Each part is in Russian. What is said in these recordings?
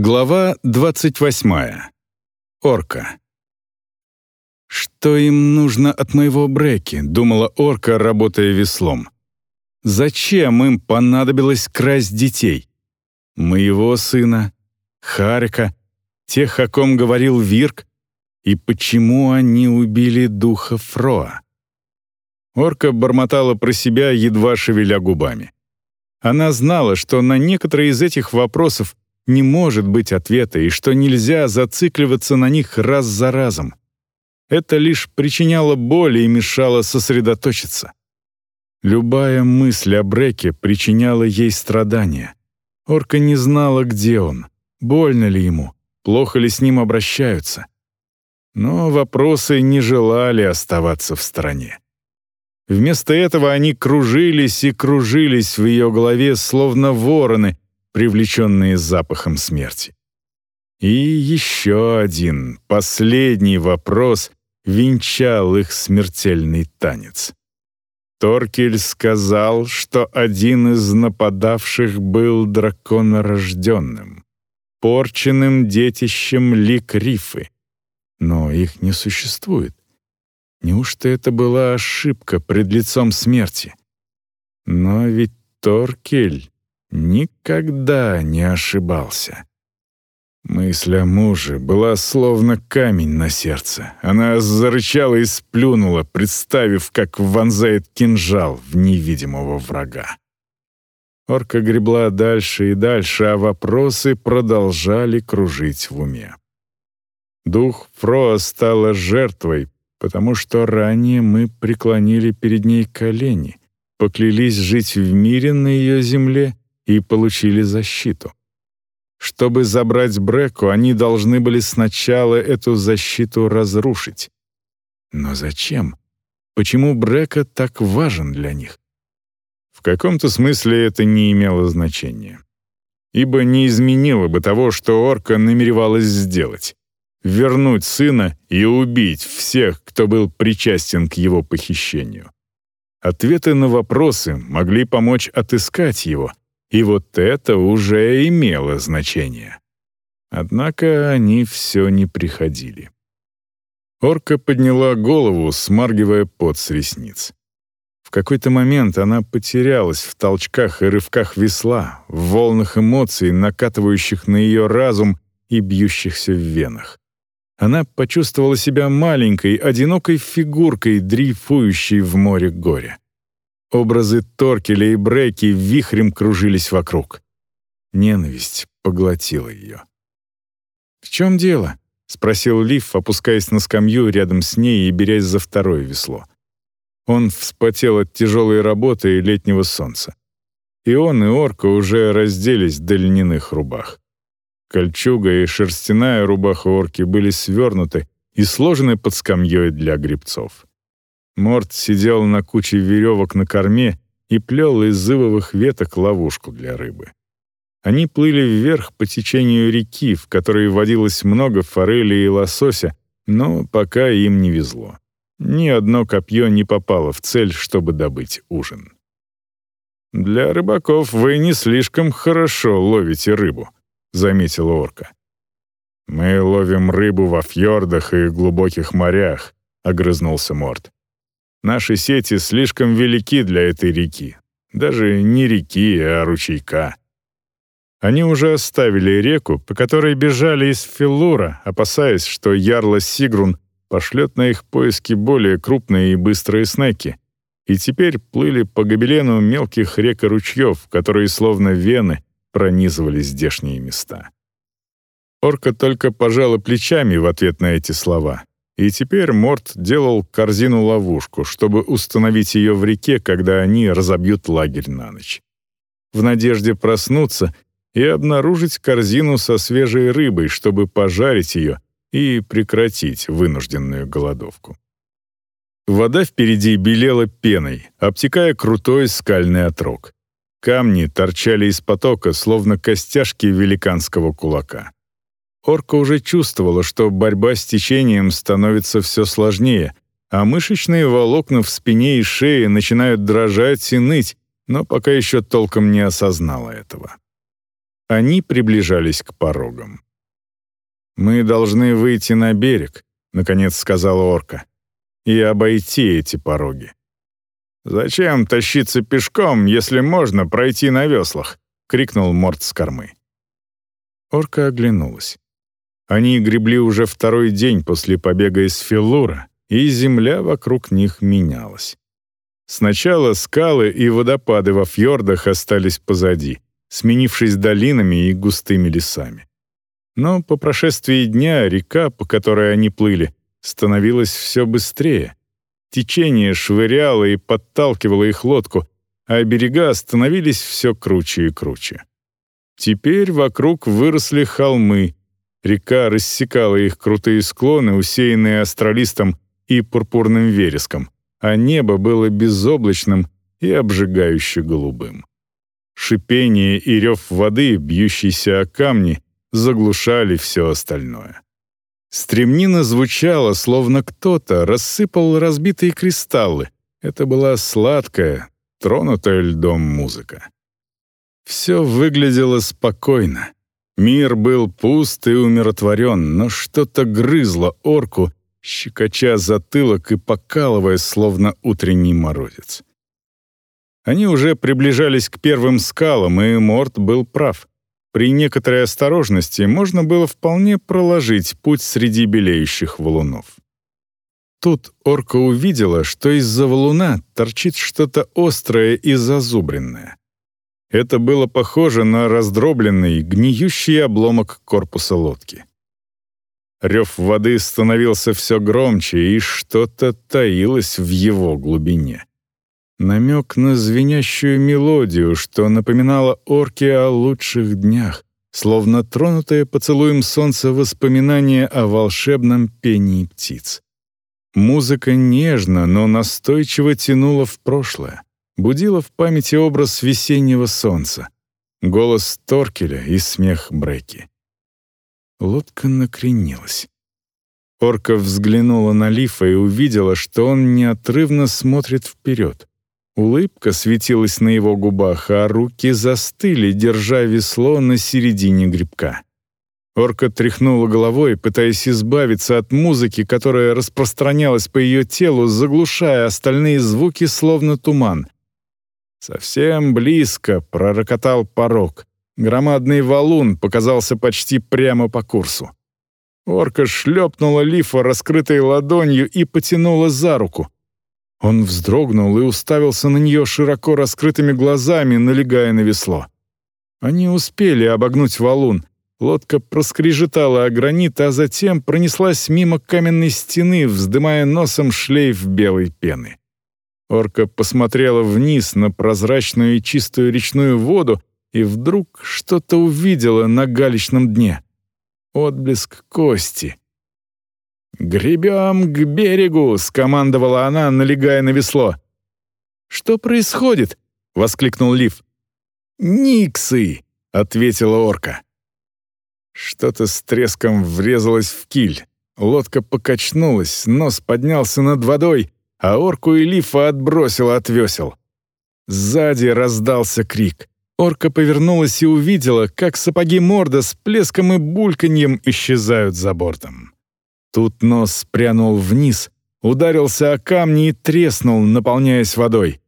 Глава 28. Орка. «Что им нужно от моего Бреки?» — думала орка, работая веслом. «Зачем им понадобилось красть детей? Моего сына, Харика, тех, о ком говорил Вирк, и почему они убили духа Фроа?» Орка бормотала про себя, едва шевеля губами. Она знала, что на некоторые из этих вопросов не может быть ответа и что нельзя зацикливаться на них раз за разом. Это лишь причиняло боль и мешало сосредоточиться. Любая мысль о Бреке причиняла ей страдания. Орка не знала, где он, больно ли ему, плохо ли с ним обращаются. Но вопросы не желали оставаться в стороне. Вместо этого они кружились и кружились в ее голове, словно вороны, привлеченные запахом смерти. И еще один, последний вопрос венчал их смертельный танец. Торкель сказал, что один из нападавших был драконорожденным, порченным детищем Ликрифы. Но их не существует. Неужто это была ошибка пред лицом смерти? Но ведь Торкель никогда не ошибался. Мысль о муже была словно камень на сердце. Она зарычала и сплюнула, представив, как вонзает кинжал в невидимого врага. Орка гребла дальше и дальше, а вопросы продолжали кружить в уме. Дух Фроа стала жертвой, потому что ранее мы преклонили перед ней колени, поклялись жить в мире на ее земле и получили защиту. Чтобы забрать Бреку, они должны были сначала эту защиту разрушить. Но зачем? Почему Брека так важен для них? В каком-то смысле это не имело значения. Ибо не изменило бы того, что орка намеревалась сделать. Вернуть сына и убить всех, кто был причастен к его похищению. Ответы на вопросы могли помочь отыскать его, и вот это уже имело значение. Однако они все не приходили. Орка подняла голову, смаргивая пот с ресниц. В какой-то момент она потерялась в толчках и рывках весла, в волнах эмоций, накатывающих на ее разум и бьющихся в венах. Она почувствовала себя маленькой, одинокой фигуркой, дрейфующей в море горя. Образы Торкеля и Бреки вихрем кружились вокруг. Ненависть поглотила ее. «В чем дело?» — спросил Лив, опускаясь на скамью рядом с ней и берясь за второе весло. Он вспотел от тяжелой работы и летнего солнца. И он, и орка уже разделись до льняных рубах. Кольчуга и шерстяная рубаха орки были свернуты и сложены под скамьей для грибцов. Морт сидел на куче веревок на корме и плел из зывовых веток ловушку для рыбы. Они плыли вверх по течению реки, в которой водилось много форели и лосося, но пока им не везло. Ни одно копье не попало в цель, чтобы добыть ужин. «Для рыбаков вы не слишком хорошо ловите рыбу», — заметила орка. «Мы ловим рыбу во фьордах и глубоких морях», — огрызнулся Морт. Наши сети слишком велики для этой реки. Даже не реки, а ручейка. Они уже оставили реку, по которой бежали из Филлура, опасаясь, что Ярла Сигрун пошлет на их поиски более крупные и быстрые снеки, и теперь плыли по гобелену мелких рек и ручьев, которые словно вены пронизывали здешние места. Орка только пожала плечами в ответ на эти слова, и теперь Морт делал корзину-ловушку, чтобы установить ее в реке, когда они разобьют лагерь на ночь. В надежде проснуться и обнаружить корзину со свежей рыбой, чтобы пожарить ее и прекратить вынужденную голодовку. Вода впереди белела пеной, обтекая крутой скальный отрог. Камни торчали из потока, словно костяшки великанского кулака. Орка уже чувствовала, что борьба с течением становится все сложнее, а мышечные волокна в спине и шее начинают дрожать и ныть, но пока еще толком не осознала этого. Они приближались к порогам. «Мы должны выйти на берег», — наконец сказала орка, «и обойти эти пороги». «Зачем тащиться пешком, если можно пройти на веслах?» — крикнул Морт с кормы. Орка оглянулась. Они гребли уже второй день после побега из Филлура, и земля вокруг них менялась. Сначала скалы и водопады во фьордах остались позади, сменившись долинами и густыми лесами. Но по прошествии дня река, по которой они плыли, становилась все быстрее. Течение швыряло и подталкивало их лодку, а берега становились все круче и круче. Теперь вокруг выросли холмы, река рассекала их крутые склоны, усеянные астролистом и пурпурным вереском, а небо было безоблачным и обжигающе голубым. Шипение и рев воды, бьющейся о камни, заглушали все остальное. Стремнина звучала, словно кто-то рассыпал разбитые кристаллы. Это была сладкая, тронутая льдом музыка. Все выглядело спокойно. Мир был пуст и умиротворен, но что-то грызло орку, щекоча затылок и покалывая, словно утренний морозец. Они уже приближались к первым скалам, и Морт был прав. При некоторой осторожности можно было вполне проложить путь среди белеющих валунов. Тут орка увидела, что из-за валуна торчит что-то острое и зазубренное. Это было похоже на раздробленный, гниющий обломок корпуса лодки. Рев воды становился все громче, и что-то таилось в его глубине. Намек на звенящую мелодию, что напоминало орке о лучших днях, словно тронутое поцелуем солнца воспоминание о волшебном пении птиц. Музыка нежно, но настойчиво тянула в прошлое, будила в памяти образ весеннего солнца, голос Торкеля и смех Бреки. Лодка накренилась. Орка взглянула на Лифа и увидела, что он неотрывно смотрит вперед. Улыбка светилась на его губах, а руки застыли, держа весло на середине грибка. Орка тряхнула головой, пытаясь избавиться от музыки, которая распространялась по ее телу, заглушая остальные звуки, словно туман. Совсем близко пророкотал порог. Громадный валун показался почти прямо по курсу. Орка шлепнула Лифа раскрытой ладонью и потянула за руку. Он вздрогнул и уставился на нее широко раскрытыми глазами, налегая на весло. Они успели обогнуть валун. Лодка проскрежетала о гранит, а затем пронеслась мимо каменной стены, вздымая носом шлейф белой пены. Орка посмотрела вниз на прозрачную и чистую речную воду, и вдруг что-то увидела на галечном дне. Отблеск кости. «Гребем к берегу!» — скомандовала она, налегая на весло. «Что происходит?» — воскликнул Лив. «Никсы!» — ответила орка. Что-то с треском врезалось в киль. Лодка покачнулась, нос поднялся над водой, а орку и Лифа отбросила от весел. Сзади раздался крик. Орка повернулась и увидела, как сапоги морда с плеском и бульканьем исчезают за бортом. Тут нос спрянул вниз, ударился о камни и треснул, наполняясь водой.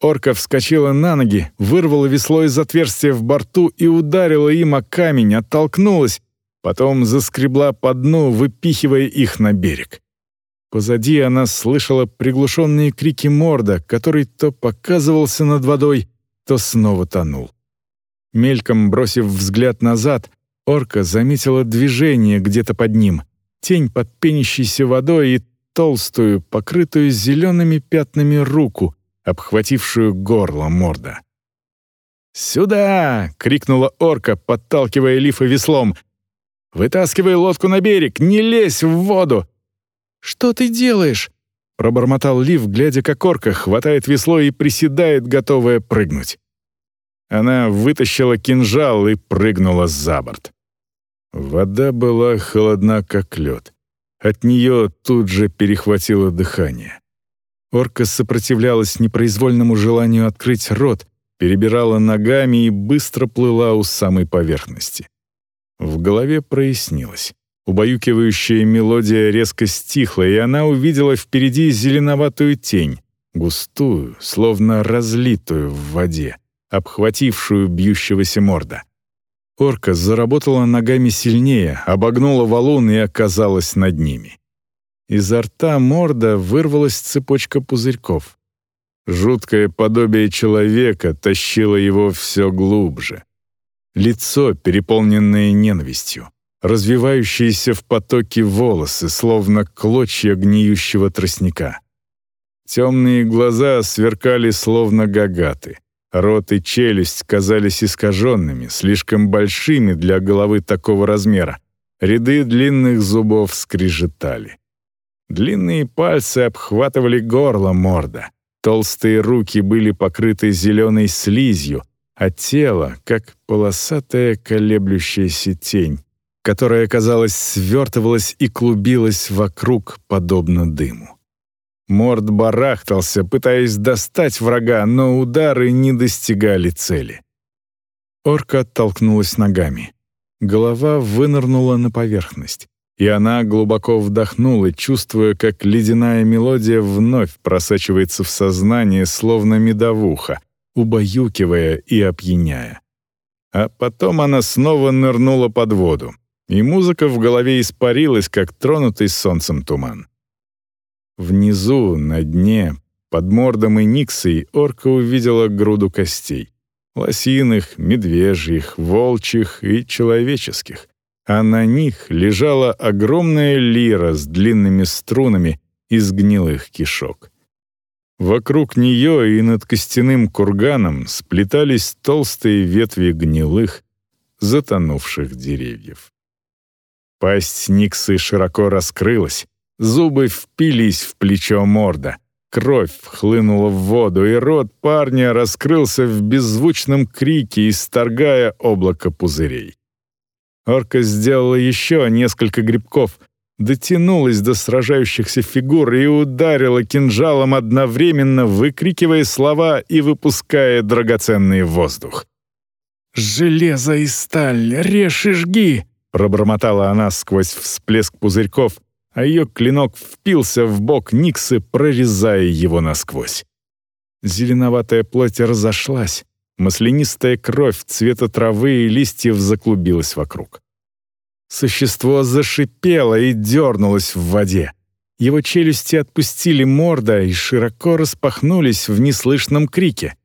Орка вскочила на ноги, вырвала весло из отверстия в борту и ударила им о камень, оттолкнулась, потом заскребла по дну, выпихивая их на берег. Позади она слышала приглушенные крики морда, который то показывался над водой, то снова тонул. Мельком бросив взгляд назад, орка заметила движение где-то под ним, тень под пенящейся водой и толстую, покрытую зелеными пятнами руку, обхватившую горло морда. «Сюда!» — крикнула орка, подталкивая Лифа веслом. «Вытаскивай лодку на берег! Не лезь в воду!» «Что ты делаешь?» Пробормотал Лив, глядя, как орка хватает весло и приседает, готовая прыгнуть. Она вытащила кинжал и прыгнула за борт. Вода была холодна, как лед. От нее тут же перехватило дыхание. Орка сопротивлялась непроизвольному желанию открыть рот, перебирала ногами и быстро плыла у самой поверхности. В голове прояснилось. Убаюкивающая мелодия резко стихла, и она увидела впереди зеленоватую тень, густую, словно разлитую в воде, обхватившую бьющегося морда. Орка заработала ногами сильнее, обогнула валун и оказалась над ними. Изо рта морда вырвалась цепочка пузырьков. Жуткое подобие человека тащило его все глубже. Лицо, переполненное ненавистью, развивающиеся в потоке волосы, словно клочья гниющего тростника. Темные глаза сверкали, словно гагаты. Рот и челюсть казались искаженными, слишком большими для головы такого размера. Ряды длинных зубов скрежетали. Длинные пальцы обхватывали горло морда. Толстые руки были покрыты зеленой слизью, а тело — как полосатая колеблющаяся тень, которая, казалось, свертывалась и клубилась вокруг, подобно дыму. Морд барахтался, пытаясь достать врага, но удары не достигали цели. Орка оттолкнулась ногами. Голова вынырнула на поверхность и она глубоко вдохнула, чувствуя, как ледяная мелодия вновь просачивается в сознание, словно медовуха, убаюкивая и опьяняя. А потом она снова нырнула под воду, и музыка в голове испарилась, как тронутый солнцем туман. Внизу, на дне, под мордом и никсой, орка увидела груду костей. Лосиных, медвежьих, волчьих и человеческих а на них лежала огромная лира с длинными струнами из гнилых кишок. Вокруг нее и над костяным курганом сплетались толстые ветви гнилых, затонувших деревьев. Пасть Никсы широко раскрылась, зубы впились в плечо морда, кровь хлынула в воду, и рот парня раскрылся в беззвучном крике, исторгая облако пузырей. Орка сделала еще несколько грибков, дотянулась до сражающихся фигур и ударила кинжалом одновременно, выкрикивая слова и выпуская драгоценный воздух. «Железо и сталь, режь и жги!» — пробормотала она сквозь всплеск пузырьков, а ее клинок впился в бок Никсы, прорезая его насквозь. Зеленоватая плоть разошлась, Маслянистая кровь цвета травы и листьев заклубилась вокруг. Существо зашипело и дернулось в воде. Его челюсти отпустили морда и широко распахнулись в неслышном крике.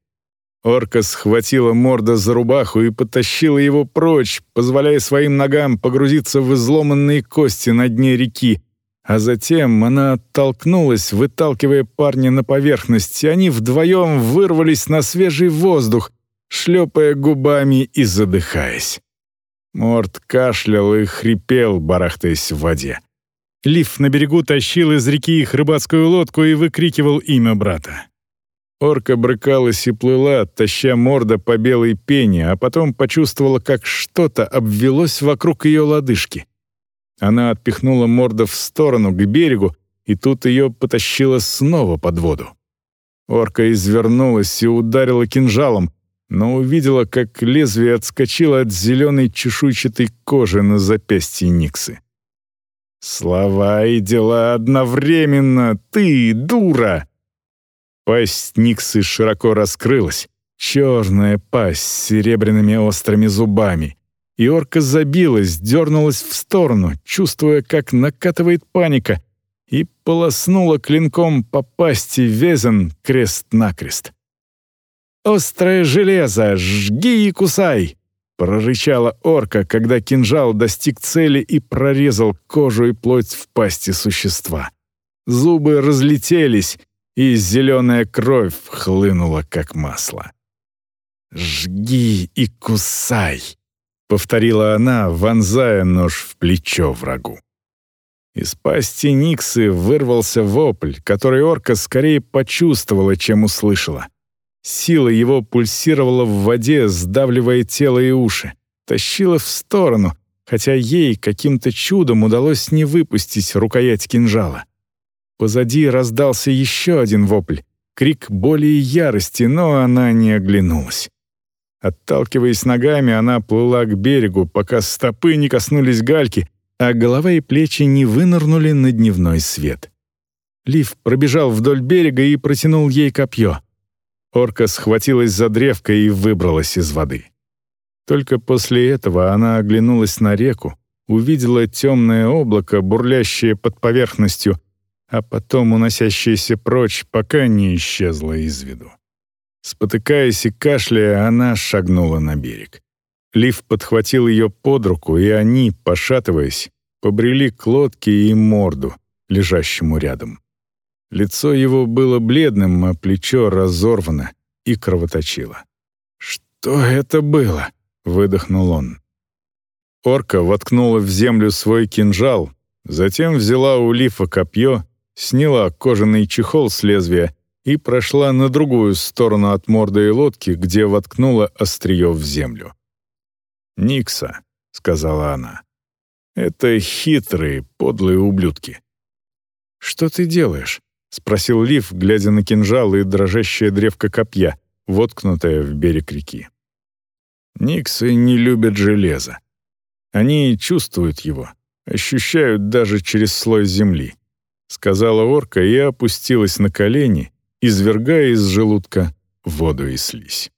Орка схватила морда за рубаху и потащила его прочь, позволяя своим ногам погрузиться в изломанные кости на дне реки, а затем она оттолкнулась, выталкивая парня на поверхность, и они вдвоем вырвались на свежий воздух, шлепая губами и задыхаясь. Морд кашлял и хрипел, барахтаясь в воде. Лив на берегу тащил из реки их рыбацкую лодку и выкрикивал имя брата. Орка брыкалась и плыла, таща морда по белой пене, а потом почувствовала, как что-то обвелось вокруг ее лодыжки. Она отпихнула морда в сторону, к берегу, и тут ее потащило снова под воду. Орка извернулась и ударила кинжалом, но увидела, как лезвие отскочило от зеленой чешуйчатой кожи на запястье Никсы. «Слова и дела одновременно! Ты, дура!» Пасть Никсы широко раскрылась, черная пасть с серебряными острыми зубами. И орка забилась, дернулась в сторону, чувствуя, как накатывает паника, и полоснула клинком по пасти Везен крест-накрест. «Острое железо! Жги и кусай!» — прорычала орка, когда кинжал достиг цели и прорезал кожу и плоть в пасти существа. Зубы разлетелись, и зеленая кровь хлынула, как масло. «Жги и кусай!» — повторила она, вонзая нож в плечо врагу. Из пасти Никсы вырвался вопль, который орка скорее почувствовала, чем услышала. Сила его пульсировала в воде, сдавливая тело и уши, тащила в сторону, хотя ей каким-то чудом удалось не выпустить рукоять кинжала. Позади раздался еще один вопль, крик боли и ярости, но она не оглянулась. Отталкиваясь ногами, она плыла к берегу, пока стопы не коснулись гальки, а голова и плечи не вынырнули на дневной свет. Лив пробежал вдоль берега и протянул ей копье. Орка схватилась за древко и выбралась из воды. Только после этого она оглянулась на реку, увидела темное облако, бурлящее под поверхностью, а потом уносящееся прочь, пока не исчезло из виду. Спотыкаясь и кашляя, она шагнула на берег. Лив подхватил ее под руку, и они, пошатываясь, побрели к лодке и морду, лежащему рядом. Лицо его было бледным, а плечо разорвано и кровоточило. «Что это было?» — выдохнул он. Орка воткнула в землю свой кинжал, затем взяла у Лифа копье, сняла кожаный чехол с лезвия и прошла на другую сторону от морды и лодки, где воткнула острие в землю. «Никса», — сказала она, — «это хитрые, подлые ублюдки». «Что ты делаешь?» — спросил Лив, глядя на кинжал и дрожащее древко копья, воткнутое в берег реки. Никсы не любят железо. Они чувствуют его, ощущают даже через слой земли», — сказала орка и опустилась на колени, извергая из желудка воду и слизь.